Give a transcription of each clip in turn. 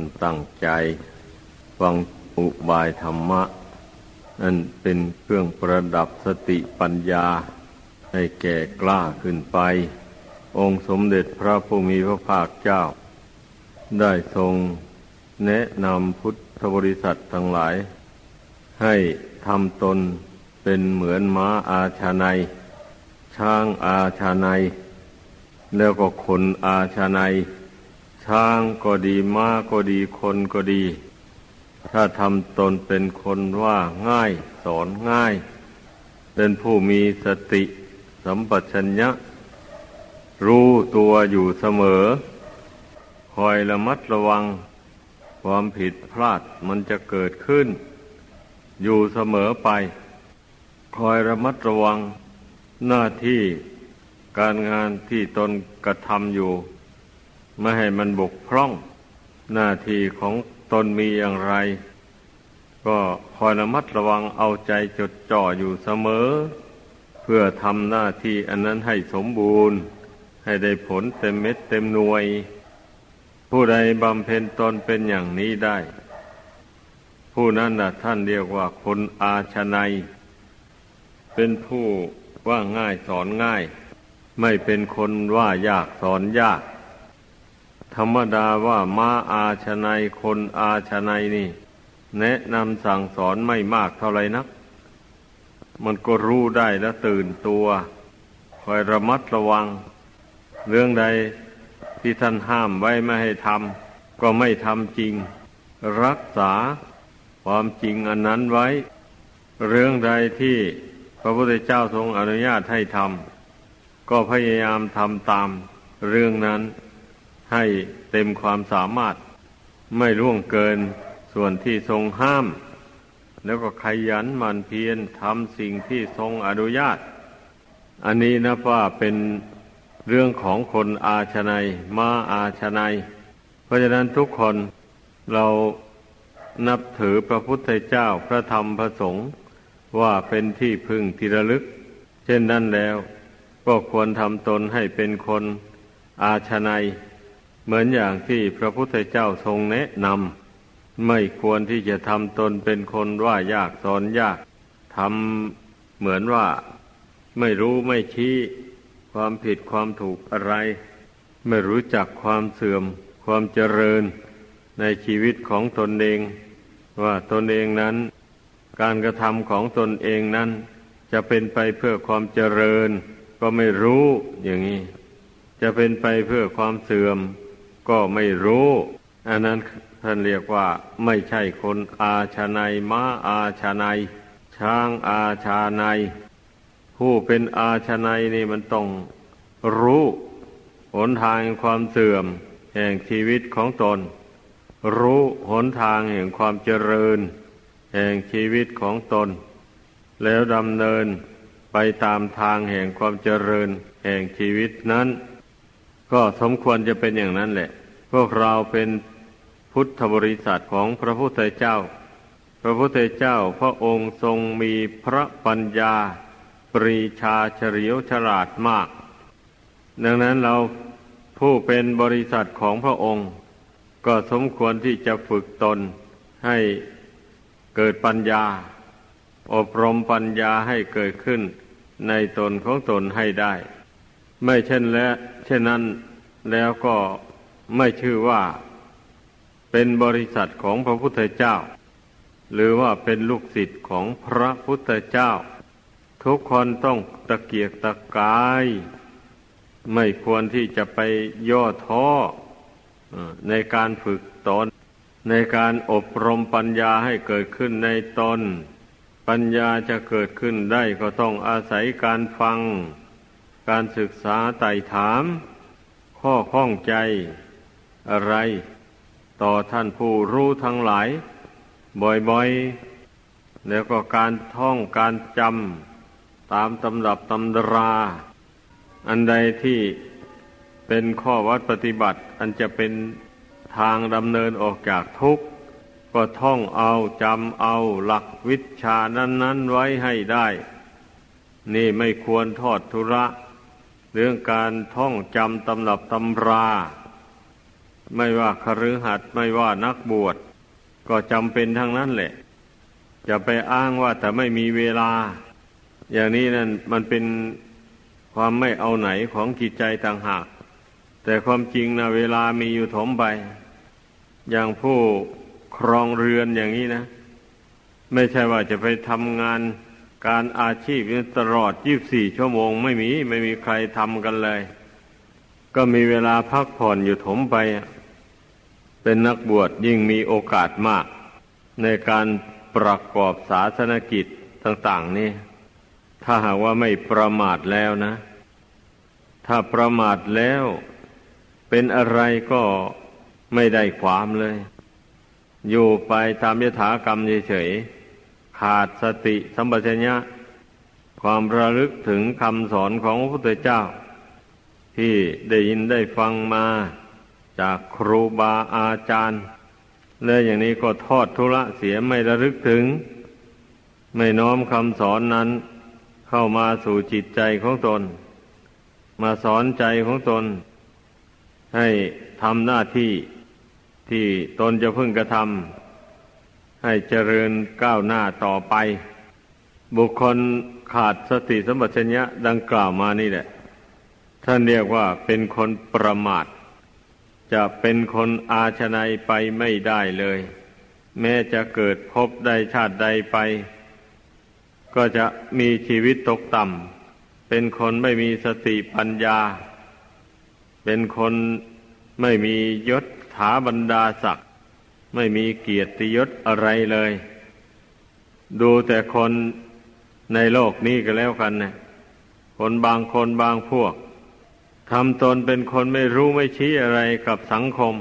ากันตั้งใจฟังอุบายธรรมะนั่นเป็นเครื่องประดับสติปัญญา ให้แก่กล้าขึ้นไป องค์สมเด็จพระผู้มีพระภาคเจ้า ได้ทรงแนะนำพุทธบริษัททั้งหลาย ให้ทำตนเป็นเหมือนม้าอาชาในช้างอาชาในแล้วก็คนอาชาใน ช้างก็ดีม้าก็ดีคนก็ดี ถ้าทำตนเป็นคนว่าง่าย สอนง่าย เป็นผู้มีสติสัมปชัญญะ รู้ตัวอยู่เสมอ คอยระมัดระวัง ความผิดพลาดมันจะเกิดขึ้น อยู่เสมอไป คอยระมัดระวังหน้าที่การงานที่ตนกระทำอยู่ ไม่ให้มันบกพร่องหน้าที่ของตนมีอย่างไร ก็คอยระมัดระวังเอาใจจดจ่ออยู่เสมอ เพื่อทำหน้าที่อันนั้นให้สมบูรณ์ ให้ได้ผลเต็มเม็ดเต็มหน่วย ผู้ใดบำเพ็ญตนเป็นอย่างนี้ได้ ผู้นั้นนะท่านเรียกว่าคนอาชนัย เป็นผู้ว่าง่ายสอนง่าย ไม่เป็นคนว่ายากสอนยาก ธรรมดาว่ามาอาชนัยคนอาชนัยนี่ แนะนำสั่งสอนไม่มากเท่าไรนัก มันก็รู้ได้และตื่นตัวคอยระมัดระวัง เรื่องใดที่ท่านห้ามไว้ไม่ให้ทำก็ไม่ทำจริง รักษาความจริงอันนั้นไว้ เรื่องใดที่พระพุทธเจ้าทรงอนุญาตให้ทำก็พยายามทำตามเรื่องนั้น ให้เต็มความสามารถ ไม่ล่วงเกินส่วนที่ทรงห้าม แล้วก็ขยันหมั่นเพียรทำสิ่งที่ทรงอนุญาต อันนี้นะว่าเป็นเรื่องของคนอาชนัยมาอาชนัยเพราะฉะนั้นทุกคนเรานับถือพระพุทธเจ้าพระธรรมพระสงฆ์ว่าเป็นที่พึ่งที่ระลึก เช่นนั้นแล้ว ก็ควรทำตนให้เป็นคนอาชนัย เหมือนอย่างที่พระพุทธเจ้าทรงแนะนำไม่ควรที่จะทำตนเป็นคนว่ายากสอนยากทำเหมือนว่าไม่รู้ไม่ชี้ความผิดความถูกอะไร ไม่รู้จักความเสื่อม ความเจริญในชีวิตของตนเอง ว่าตนเองนั้น การกระทำของตนเองนั้น จะเป็นไปเพื่อความเจริญ ก็ไม่รู้อย่างนี้ จะเป็นไปเพื่อความเสื่อม ก็ไม่รู้ อันนั้นท่านเรียกว่า ไม่ใช่คนอาชาในม้าอาชาในช้างอาชาในผู้เป็นอาชาในนี่มันต้องรู้หนทางความเสื่อม แห่งชีวิตของตน รู้หนทางแห่งความเจริญ แห่งชีวิตของตน แล้วดำเนินไปตามทางแห่งความเจริญ แห่งชีวิตนั้น ก็สมควรจะเป็นอย่างนั้นแหละ พวกเราเป็นพุทธบริษัทของพระพุทธเจ้า พระพุทธเจ้าพระองค์ทรงมีพระปัญญา ปรีชาเฉลียวฉลาดมาก ดังนั้นเราผู้เป็นบริษัทของพระองค์ ก็สมควรที่จะฝึกตนให้เกิดปัญญา อบรมปัญญาให้เกิดขึ้นในตนของตนให้ได้ ไม่เช่นและ เช่นนั้นแล้วก็ ไม่ชื่อว่าเป็นบริษัทของพระพุทธเจ้า หรือว่าเป็นลูกศิษย์ของพระพุทธเจ้า ทุกคนต้องตะเกียกตะกาย ไม่ควรที่จะไปย่อท้อในการฝึกตน ในการอบรมปัญญาให้เกิดขึ้นในตน ปัญญาจะเกิดขึ้นได้ก็ต้องอาศัยการฟัง การศึกษาไต่ถาม ข้อข้องใจ อะไร ต่อท่านผู้รู้ทั้งหลาย บ่อยๆ แล้วก็การท่องการจำตามตำรับตำรา อันใดที่เป็นข้อวัดปฏิบัติ อันจะเป็นทางดำเนินออกจากทุกข์ ก็ท่องเอาจำเอาหลักวิชานั้น ๆ ไว้ให้ได้ นี่ไม่ควรทอดทุระ เรื่องการท่องจำตำรับตำรา ไม่ว่าคฤหัสถ์ไม่ว่านักบวชก็จำเป็นทั้งนั้นแหละ จะไปอ้างว่าแต่ไม่มีเวลา อย่างนี้นั่นมันเป็นความไม่เอาไหนของจิตใจต่างหาก แต่ความจริงนะเวลามีอยู่ถมไป อย่างผู้ครองเรือนอย่างนี้นะ ไม่ใช่ว่าจะไปทำงานการอาชีพตลอด 24 ชั่วโมงไม่มี ไม่มีใครทำกันเลย ก็มีเวลาพักผ่อนอยู่ถมไป เป็นนักบวชยิ่งมีโอกาสมาก ในการประกอบศาสนกิจต่าง ๆ นี่ ถ้าหากว่าไม่ประมาทแล้วนะ ถ้าประมาทแล้ว เป็นอะไรก็ไม่ได้ความเลย อยู่ไปตามยถากรรมเฉยๆขาดสติสัมปชัญญะความระลึกถึงคำสอนของพระพุทธเจ้า ที่ได้ยินได้ฟังมา จากครูบาอาจารย์และอย่างนี้ก็ทอดทุระเสียไม่ระลึกถึง ไม่น้อมคำสอนนั้น เข้ามาสู่จิตใจของตน มาสอนใจของตน ให้ทำหน้าที่ที่ตนจะพึ่งกระทำให้เจริญก้าวหน้าต่อไป บุคคลขาดสติสมบัติญะดังกล่าวมานี่แหละ ท่านเรียกว่าเป็นคนประมาท จะเป็นคนอาชนัยไปไม่ได้เลย แม้จะเกิดพบใดชาติใดไป ก็จะมีชีวิตตกต่ำเป็นคนไม่มีสติปัญญา เป็นคนไม่มียศถาบรรดาศักดิ์ไม่มีเกียรติยศอะไรเลย ดูแต่คนในโลกนี้ก็แล้วกันนะคนบางคนบางพวก ทำตนเป็นคนไม่รู้ไม่ชี้อะไรกับสังคม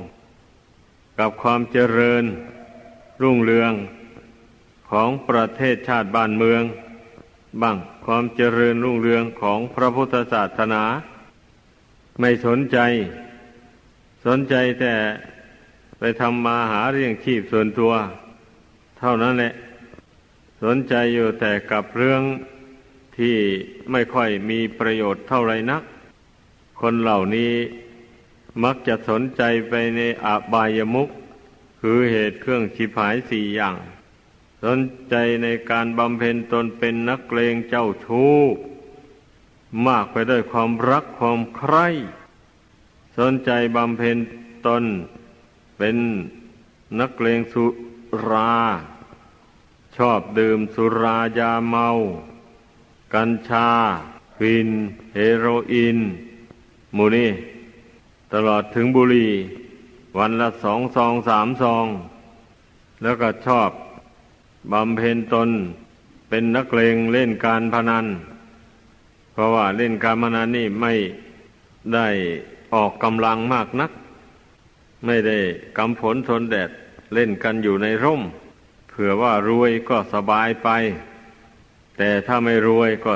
กับความเจริญรุ่งเรืองของประเทศชาติบ้านเมือง บ้างความเจริญรุ่งเรืองของพระพุทธศาสนา ไม่สนใจ สนใจแต่ไปทำมาหาเรื่องชีพส่วนตัว เท่านั้นแหละ สนใจอยู่แต่กับเรื่องที่ไม่ค่อยมีประโยชน์เท่าไรนัก คนเหล่านี้มักจะสนใจไปในอบายมุขคือเหตุเครื่องชิบหายสี่อย่าง สนใจในการบำเพ็ญตนเป็นนักเลงเจ้าชู้ มากไปด้วยความรักความใคร่ สนใจบำเพ็ญตนเป็นนักเลงสุรา ชอบดื่มสุรายาเมา กัญชาฟิน เฮโรอีน มูนี่ตลอดถึงบุรีวันละสองซองสามซอง แล้วก็ชอบบำเพ็ญตนเป็นนักเลงเล่นการพนัน เพราะว่าเล่นการพนันนี่ไม่ได้ออกกำลังมากนัก ไม่ได้กำผลทนแดดเล่นกันอยู่ในร่ม เผื่อว่ารวยก็สบายไป แต่ถ้าไม่รวยก็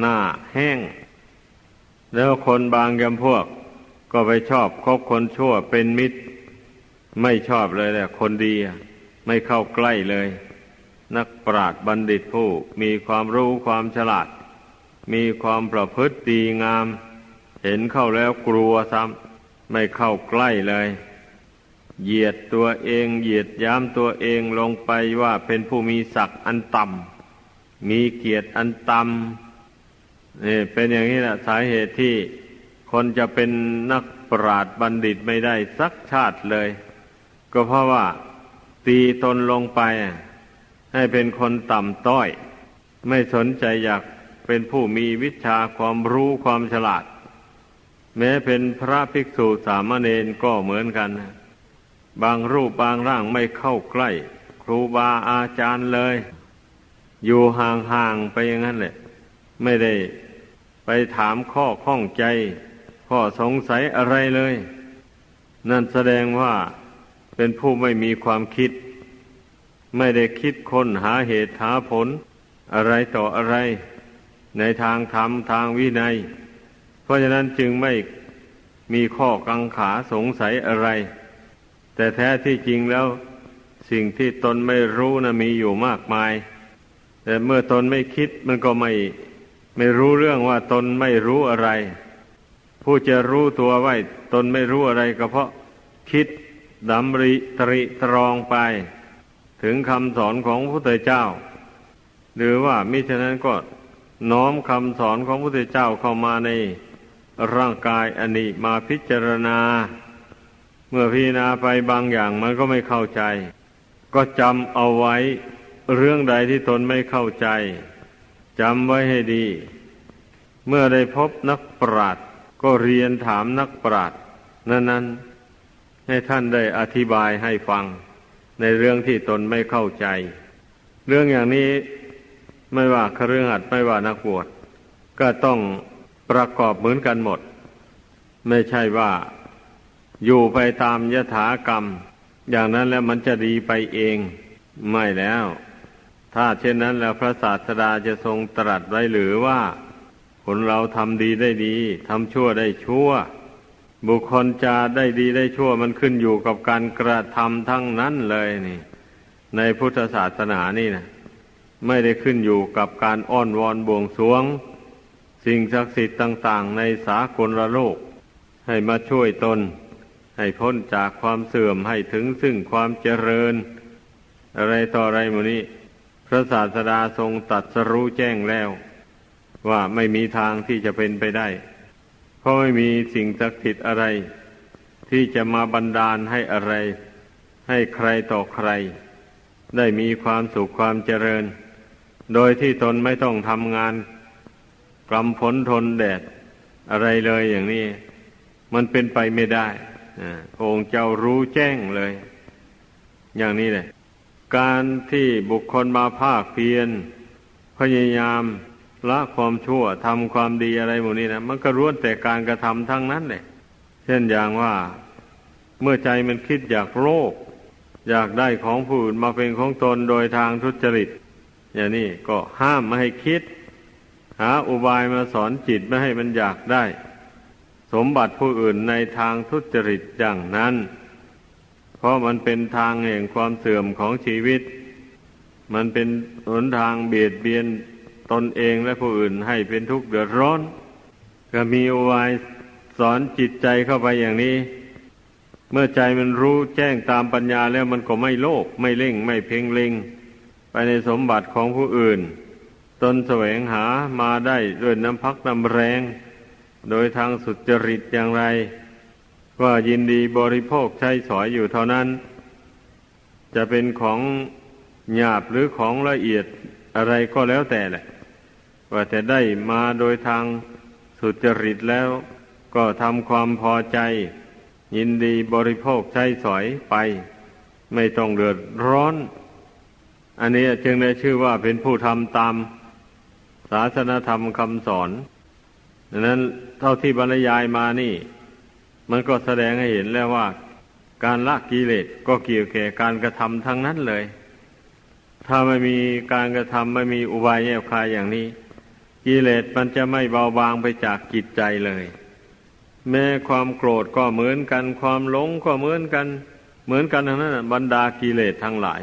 หน้าแห้ง แล้วคนบางยำพวก ก็ไปชอบคบคนชั่วเป็นมิตร ไม่ชอบเลยแหละคนดีไม่เข้าใกล้เลย นักปราชญ์บัณฑิตผู้มีความรู้ความฉลาด มีความประพฤติดีงาม เห็นเข้าแล้วกลัวซ้ำไม่เข้าใกล้เลยเหยียดตัวเองเหยียดย้ำตัวเองลงไปว่าเป็นผู้มีศักดิ์อันต่ำมีเกียรติอันต่ำ นี่เป็นอย่างนี้แหละสาเหตุที่คนจะเป็นนักปราชญ์บัณฑิตไม่ได้สักชาติเลย ก็เพราะว่าตีตนลงไป ให้เป็นคนต่ำต้อย ไม่สนใจอยากเป็นผู้มีวิชาความรู้ความฉลาด แม้เป็นพระภิกษุสามเณรก็เหมือนกัน บางรูปบางร่างไม่เข้าใกล้ ครูบาอาจารย์เลย อยู่ห่างๆไปอย่างนั้นแหละ ไม่ได้ ไปถามข้อข้องใจ ข้อสงสัยอะไรเลย นั่นแสดงว่าเป็นผู้ไม่มีความคิด ไม่ได้คิดค้นหาเหตุหาผล อะไรต่ออะไร ในทางธรรมทางวินัย เพราะฉะนั้นจึงไม่มีข้อกังขาสงสัยอะไร แต่แท้ที่จริงแล้ว สิ่งที่ตนไม่รู้นะมีอยู่มากมาย แต่เมื่อตนไม่คิดมันก็ไม่ ไม่รู้เรื่องว่าตนไม่รู้อะไร ผู้จะรู้ตัวไว้ ตนไม่รู้อะไรก็เพราะคิดดำริตริตรองไป ถึงคำสอนของพระพุทธเจ้า หรือว่ามิฉะนั้นก็น้อมคำสอนของพระพุทธเจ้าเข้ามาในร่างกายอันนี้มาพิจารณา เมื่อพิจารณาไปบางอย่างมันก็ไม่เข้าใจ ก็จำเอาไว้เรื่องใดที่ตนไม่เข้าใจ จำไว้ให้ดี เมื่อได้พบนักปราชญ์ก็เรียนถามนักปราชญ์นั้นๆ ให้ท่านได้อธิบายให้ฟัง ในเรื่องที่ตนไม่เข้าใจ เรื่องอย่างนี้ไม่ว่าครือขัดไม่ว่านักบวชก็ต้องประกอบเหมือนกันหมด ไม่ใช่ว่าอยู่ไปตามยถากรรม อย่างนั้นแล้วมันจะดีไปเองไม่แล้ว ถ้าเช่นนั้นแล้วพระศาสดาจะทรงตรัสไว้หรือว่า คนเราทำดีได้ดีทำชั่วได้ชั่ว บุคคลจะได้ดีได้ชั่วมันขึ้นอยู่กับการกระทำทั้งนั้นเลยนี่ ในพุทธศาสนานี่นะไม่ได้ขึ้นอยู่กับการอ้อนวอนบวงสวง สิ่งศักดิ์สิทธิ์ต่าง ๆ ในสากลโลก ให้มาช่วยตน ให้พ้นจากความเสื่อมให้ถึงซึ่งความเจริญ อะไรต่ออะไรหมดนี้ พระศาสดาทรงตัดสรู้แจ้งแล้ว ว่าไม่มีทางที่จะเป็นไปได้ เพราะไม่มีสิ่งศักดิ์สิทธิ์อะไร ที่จะมาบันดาลให้อะไร ให้ใครต่อใคร ได้มีความสุขความเจริญ โดยที่ตนไม่ต้องทำงานกลำฝนทนแดดอะไรเลยอย่างนี้ มันเป็นไปไม่ได้พระองค์เจ้ารู้แจ้งเลย อย่างนี้เลย การที่บุคคลมาภาคเพียรพยายามละความชั่วทำความดีอะไรหมดนี้นะมันก็ร้วนแต่การกระทำทั้งนั้นเลยเช่นอย่างว่าเมื่อใจมันคิดอยากโลภอยากได้ของผู้อื่นมาเป็นของตนโดยทางทุจริต อย่างนี้ก็ห้ามไม่ให้คิด หาอุบายมาสอนจิตไม่ให้มันอยากได้ สมบัติผู้อื่นในทางทุจริตอย่างนั้น ราะมันเป็นทางแห่งความเสื่อมของชีวิต มันเป็นหนทางเบียดเบียนตนเองและผู้อื่นให้เป็นทุกข์เดือดร้อน ก็มีอุบายสอนจิตใจเข้าไปอย่างนี้ เมื่อใจมันรู้แจ้งตามปัญญาแล้วมันก็ไม่โลภไม่เล่ง ไม่เพ่งเล็ง ไปในสมบัติของผู้อื่น ตนแสวงหามาได้ด้วยน้ำพักน้ำแรง โดยทางสุจริตอย่างไร ว่ายินดีบริโภคใช้สอยอยู่เท่านั้น จะเป็นของหยาบหรือของละเอียดอะไรก็แล้วแต่แหละ ว่าจะได้มาโดยทางสุจริตแล้ว ก็ทำความพอใจ ยินดีบริโภคใช้สอยไป ไม่ต้องเดือดร้อน อันนี้จึงได้ชื่อว่าเป็นผู้ทำตามศาสนธรรมคำสอนดังนั้นเท่าที่บรรยายมานี่ มันก็แสดงให้เห็นแล้วว่า การละกิเลสก็เกี่ยวแก่การกระทำทั้งนั้นเลย ถ้าไม่มีการกระทำไม่มีอุบายแยบคายอย่างนี้ กิเลสมันจะไม่เบาบางไปจากจิตใจเลย แม้ความโกรธก็เหมือนกัน ความหลงก็เหมือนกัน เหมือนกันทั้งนั้นบรรดากิเลสทั้งหลาย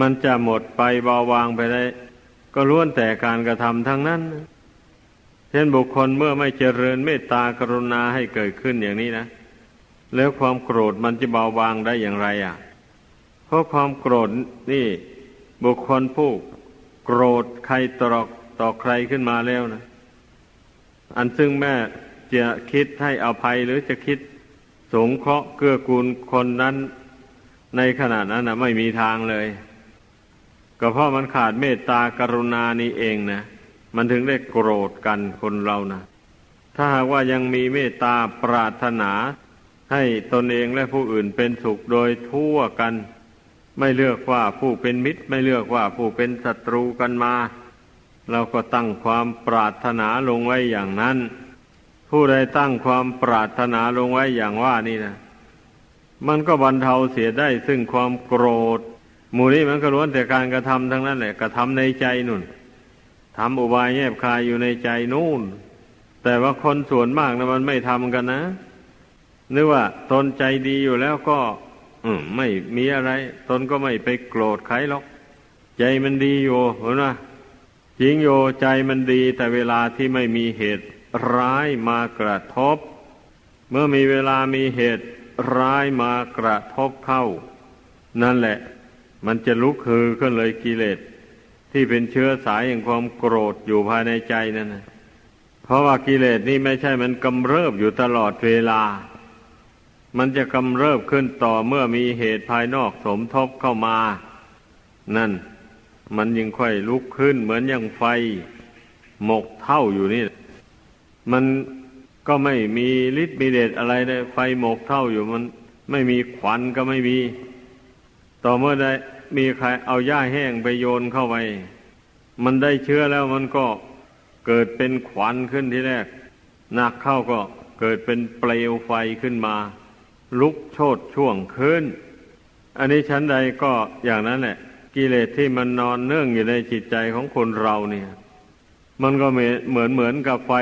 มันจะหมดไปเบาบางไปได้ ก็ล้วนแต่การกระทำทั้งนั้น เช่นบุคคลเมื่อไม่เจริญเมตตากรุณาให้เกิดขึ้นอย่างนี้นะ แล้วความโกรธมันจะเบาบางได้อย่างไรอะ เพราะความโกรธนี่ บุคคลผู้โกรธใครตรอกต่อใครขึ้นมาแล้วนะ อันซึ่งแม่จะคิดให้อภัยหรือจะคิดสงเคราะห์เกื้อกูลคนนั้น ในขณะนั้นนะไม่มีทางเลย ก็เพราะมันขาดเมตตากรุณานี้เองนะ มันถึงได้โกรธกันคนเรานะถ้าหากว่ายังมีเมตตาปรารถนา ให้ตนเองและผู้อื่นเป็นสุขโดยทั่วกัน ไม่เลือกว่าผู้เป็นมิตร ไม่เลือกว่าผู้เป็นศัตรูกันมา เราก็ตั้งความปรารถนาลงไว้อย่างนั้น ผู้ใดตั้งความปรารถนาลงไว้อย่างว่านี่นะมันก็บรรเทาเสียได้ซึ่งความโกรธ หมู่นี้มันก็ล้วนแต่การกระทำทั้งนั้นแหละกระทำในใจนุ่น ทำอุบายแยบคายอยู่ในใจนู่น แต่ว่าคนส่วนมากนะมันไม่ทำกันนะนึกว่าตนใจดีอยู่แล้วก็อไม่มีอะไร ตนก็ไม่ไปโกรธใครหรอก ใจมันดีอยู่เห็นไหมจริงโยใจมันดี แต่เวลาที่ไม่มีเหตุร้ายมากระทบ เมื่อมีเวลามีเหตุร้ายมากระทบเข้า นั่นแหละ มันจะลุกคือขึ้นเลยกิเลส ที่เป็นเชื้อสายแห่งความโกรธอยู่ภายในใจนั่นนะเพราะว่ากิเลสนี่ไม่ใช่มันกำเริบอยู่ตลอดเวลา มันจะกำเริบขึ้นต่อเมื่อมีเหตุภายนอกสมทบเข้ามา นั่น มันยังค่อยลุกขึ้นเหมือนอย่างไฟ หมกเท่าอยู่นี่ มันก็ไม่มีฤทธิ์มีเดชอะไรเลยไฟหมกเท่าอยู่มัน ไม่มีควันก็ไม่มี ต่อเมื่อได้ มีใครเอาหญ้าแห้งไปโยนเข้าไป มันได้เชื้อแล้วมันก็เกิดเป็นควันขึ้นที่แรกหนักเข้าก็เกิดเป็นเปลวไฟขึ้นมา ลุกโชดช่วงขึ้น อันนี้ชั้นใดก็อย่างนั้นแหละ กิเลสที่มันนอนเนื่องอยู่ในจิตใจของคนเราเนี่ย มันก็เหมือนเหมือนกับไฟ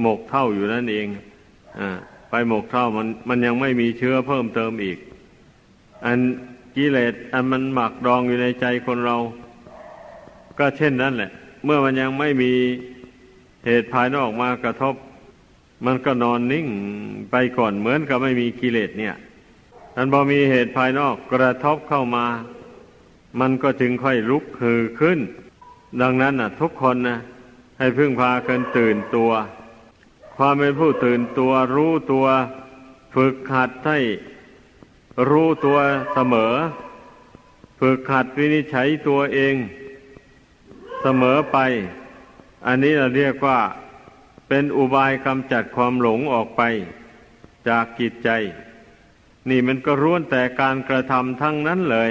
หมกเท่าอยู่นั่นเองอ่าไฟหมกเท่ามันมันยังไม่มีเชื้อเพิ่มเติมอีก อัน กิเลสอันมันหมักดองอยู่ในใจคนเรา ก็เช่นนั้นแหละ เมื่อมันยังไม่มีเหตุภายนอกมากระทบ มันก็นอนนิ่งไปก่อนเหมือนกับไม่มีกิเลสเนี่ยอันพอมีเหตุภายนอกกระทบเข้ามา มันก็จึงค่อยลุกฮือขึ้น ดังนั้นน่ะทุกคนนะให้พึ่งพากันตื่นตัว ความเป็นผู้ตื่นตัวรู้ตัว ฝึกหัดให้ รู้ตัวเสมอ ฝึกหัดวินิจฉัยตัวเองเสมอไป อันนี้เราเรียกว่าเป็นอุบายกำจัดความหลงออกไป จากกิจใจ นี่มันก็ร้วนแต่การกระทำทั้งนั้นเลย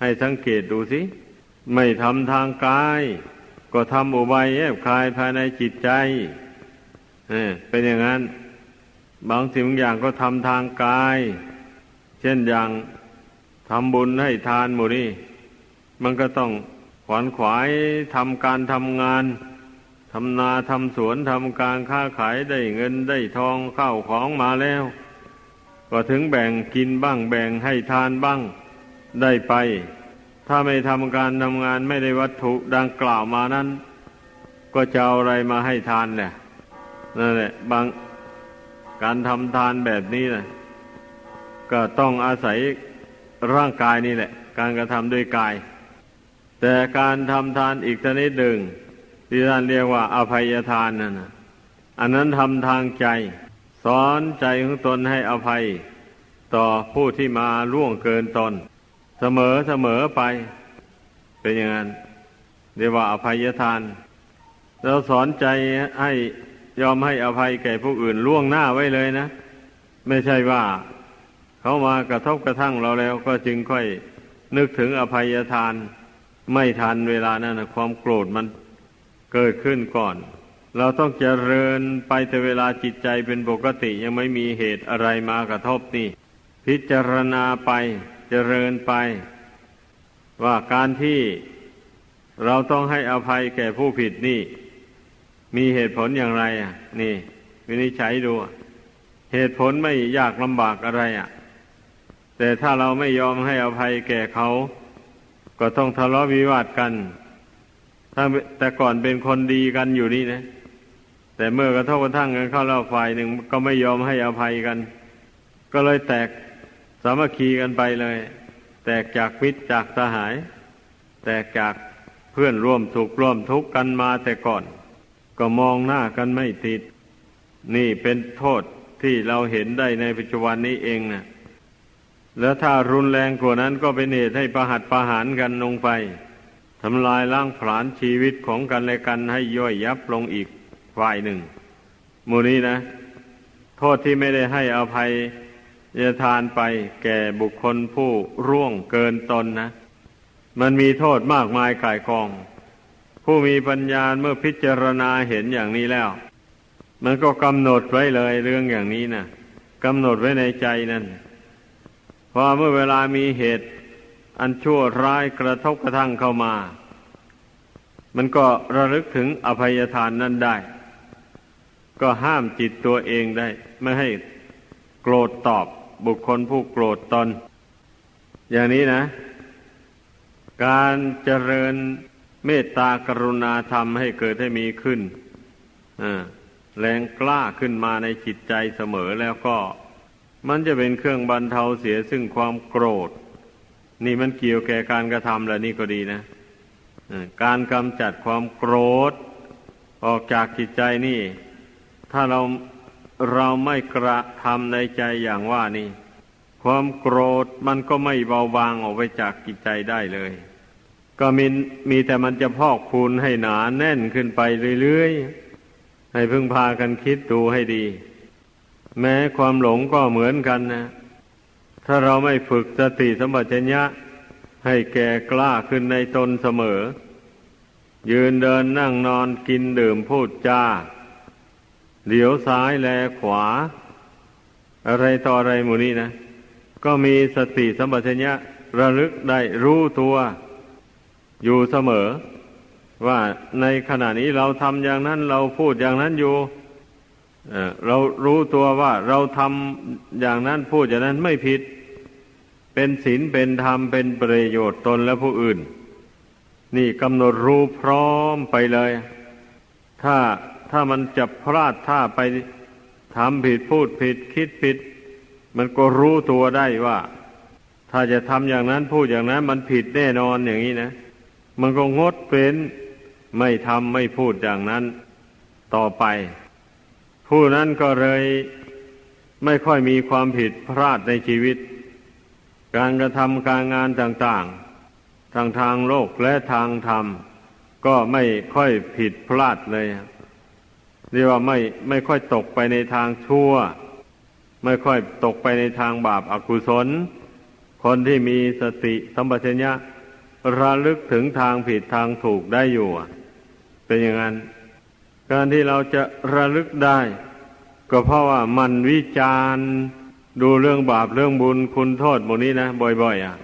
ให้สังเกตดูสิ ไม่ทำทางกาย ก็ทำอุบายแยบคายภายในจิตใจเเป็นอย่างนั้น บางสิ่งบางอย่างก็ทำทางกาย เช่นอย่างทำบุญให้ทานหมู่นี่มันก็ต้องขวนขวายทำการทำงานทำนาทำสวนทำการค้าขายได้เงินได้ทองเข้าของมาแล้ว ก็ถึงแบ่งกินบ้างแบ่งให้ทานบ้างได้ไป ถ้าไม่ทำการทำงานไม่ได้วัตถุดังกล่าวมานั้น ก็จะเอาอะไรมาให้ทานเนี่ยนั่นแหละบางการทำทานแบบนี้นะ ก็ต้องอาศัยร่างกายนี่แหละ การกระทำด้วยกาย แต่การทำทานอีกชนิดหนึ่งที่ท่านเรียกว่าอภัยทานนั่นนะอันนั้นทำทางใจ สอนใจของตนให้อภัย ต่อผู้ที่มาล่วงเกินตน เสมอเสมอไป เป็นอย่างนั้นเรียกว่าอภัยทาน เราสอนใจให้ยอมให้อภัยแก่ผู้อื่นล่วงหน้าไว้เลยนะ ไม่ใช่ว่า เขามากระทบกระทั่งเราแล้ว ก็จึงค่อยนึกถึงอภัยทาน ไม่ทันเวลานั้นนะความโกรธมันเกิดขึ้นก่อน เราต้องเจริญไปแต่เวลาจิตใจเป็นปกติยังไม่มีเหตุอะไรมากระทบนี่ พิจารณาไปเจริญไป ว่าการที่เราต้องให้อภัยแก่ผู้ผิดนี่ มีเหตุผลอย่างไร อะ นี่ วินิจฉัยดู เหตุผลไม่ยากลำบากอะไรอะ แต่ถ้าเราไม่ยอมให้อภัยแก่เขา ก็ต้องทะเลาะวิวาทกัน ถ้าแต่ก่อนเป็นคนดีกันอยู่นี่นะ แต่เมื่อกระทบกระทั่งกันเข้าแล้วฝ่ายหนึ่งก็ไม่ยอมให้อภัยกัน ก็เลยแตกสามัคคีกันไปเลย แตกจากมิตรจากสหาย แตกจากเพื่อนร่วมสุขร่วมทุกข์กันมาแต่ก่อน ก็มองหน้ากันไม่ติด นี่เป็นโทษที่เราเห็นได้ในปัจจุบันนี้เองน่ะ แล้วถ้ารุนแรงกว่านั้นก็เป็นเหตุให้ประหัตประหารกันลงไปทำลายล้างผลาญชีวิตของกันและกันให้ย่อยยับลงอีกฝ่ายหนึ่งมูนี้นะ โทษที่ไม่ได้ให้อภัยยทานไปแก่บุคคลผู้ร่วงเกินตนนะ มันมีโทษมากมายกายกอง ผู้มีปัญญาเมื่อพิจารณาเห็นอย่างนี้แล้ว มันก็กำหนดไว้เลยเรื่องอย่างนี้นะกำหนดไว้ในใจนั่น อเมื่อเวลามีเหตุ อันชั่วร้ายกระทบกระทั่งเข้ามา มันก็ระลึกถึงอภัยทานนั้นได้ ก็ห้ามจิตตัวเองได้ ไม่ให้โกรธตอบบุคคลผู้โกรธตน อย่างนี้นะ การเจริญเมตตากรุณาธรรมให้เกิดให้มีขึ้นแรงกล้าขึ้นมาในจิตใจเสมอแล้วก็ มันจะเป็นเครื่องบรรเทาเสียซึ่งความโกรธ นี่มันเกี่ยวแก่การกระทำแล้วนี่ก็ดีนะการกำจัดความโกรธ ออกจากจิตใจนี่ ถ้าเราเราไม่กระทำในใจอย่างว่านี่ ความโกรธมันก็ไม่เบาบางออกไปจากจิตใจได้เลย ก็มีมีแต่มันจะพอกพูนให้หนาแน่นขึ้นไปเรื่อยๆ ให้พึ่งพากันคิดดูให้ดี แม้ความหลงก็เหมือนกันนะ ถ้าเราไม่ฝึกสติสัมบัติญะ ให้แก่กล้าขึ้นในตนเสมอ ยืนเดินนั่งนอนกินดื่มพูดจาเหลียวซ้ายแลขวา อะไรต่ออะไรหมู่นี้นะ ก็มีสติสัมปชัญญะระลึกได้รู้ตัว อยู่เสมอ ว่าในขณะนี้เราทำอย่างนั้นเราพูดอย่างนั้นอยู่ เรารู้ตัวว่าเราทำอย่างนั้นพูดอย่างนั้นไม่ผิด เป็นศีลเป็นธรรมเป็นประโยชน์ตนและผู้อื่น นี่กำหนดรู้พร้อมไปเลย ถ้าถ้ามันจะพลาดท่าไปทำผิดพูดผิดคิดผิด มันก็รู้ตัวได้ว่า ถ้าจะทำอย่างนั้นพูดอย่างนั้น มันผิดแน่นอนอย่างนี้นะ มันก็งดเป็นไม่ทำไม่พูดอย่างนั้นต่อไป ผู้นั้นก็เลยไม่ค่อยมีความผิดพลาดในชีวิต การกระทำการงานต่างๆทางทางโลกและทางธรรม ก็ไม่ค่อยผิดพลาดเลยเรียกว่าไม่ไม่ค่อยตกไปในทางชั่ว ไม่ค่อยตกไปในทางบาปอากุศล คนที่มีสติสัมปชัญญะระลึกถึงทางผิดทางถูกได้อยู่ เป็นอย่างนั้น การที่เราจะระลึกได้ ก็เพราะว่ามันวิจารณ์ดูเรื่องบาปเรื่องบุญคุณโทษหมดนี้นะ บ่อย ๆ อะ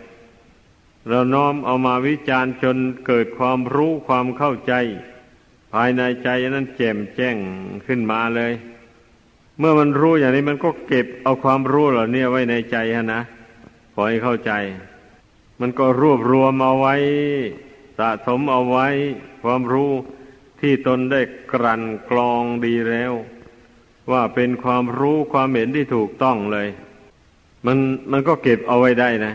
เราน้อมเอามาวิจารณ์จนเกิดความรู้ความเข้าใจ ภายในใจนั้นแจ่มแจ้งขึ้นมาเลย เมื่อมันรู้อย่างนี้มันก็เก็บเอาความรู้เหล่านี้ไว้ในใจฮะนะขอให้เข้าใจ มันก็รวบรวมเอาไว้ สะสมเอาไว้ ความรู้ ที่ตนได้กลั่นกรองดีแล้ว ว่าเป็นความรู้ความเห็นที่ถูกต้องเลย มันมันก็เก็บเอาไว้ได้นะ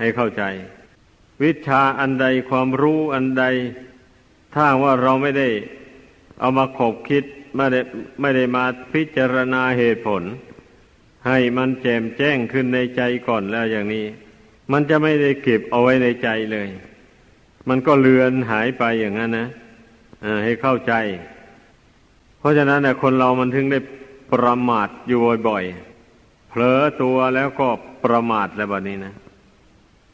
ให้เข้าใจ วิชาอันใดความรู้อันใด ถ้าว่าเราไม่ได้เอามาขบคิดไม่ได้ไม่ได้มาพิจารณาเหตุผล ให้มันแจ่มแจ้งขึ้นในใจก่อนแล้วอย่างนี้ มันจะไม่ได้เก็บเอาไว้ในใจเลย มันก็เลือนหายไปอย่างนั้นนะ ให้เข้าใจ เพราะฉะนั้นนะคนเรามันถึงได้ประมาทอยู่บ่อยๆเผลอตัวแล้วก็ประมาทแล้วแบบนี้นะ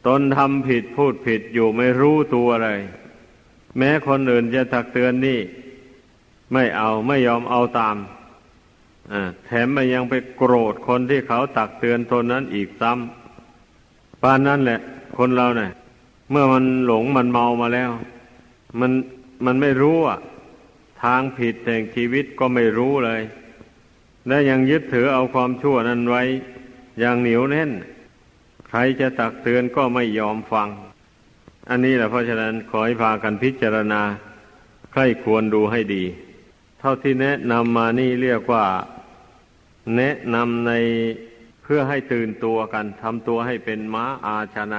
ตนทำผิดพูดผิดอยู่ไม่รู้ตัวเลย แม้คนอื่นจะตักเตือนนี่ ไม่เอาไม่ยอมเอาตามแถมมันยังไปโกรธคนที่เขาตักเตือนตนนั้นอีกซ้ำปานนั้นแหละ คนเราเนะ่ยเมื่อมันหลงมันเมามาแล้ว มัน มันไม่รู้อะ ทางผิดแห่งชีวิตก็ไม่รู้เลย และยังยึดถือเอาความชั่วนั้นไว้ อย่างเหนียวแน่น ใครจะตักเตือนก็ไม่ยอมฟัง อันนี้แหละเพราะฉะนั้นขอให้พากันพิจารณา ใครควรดูให้ดี เท่าที่แนะนำมานี่เรียกว่า แนะนำในเพื่อให้ตื่นตัวกันทำตัวให้เป็นม้าอาชาใน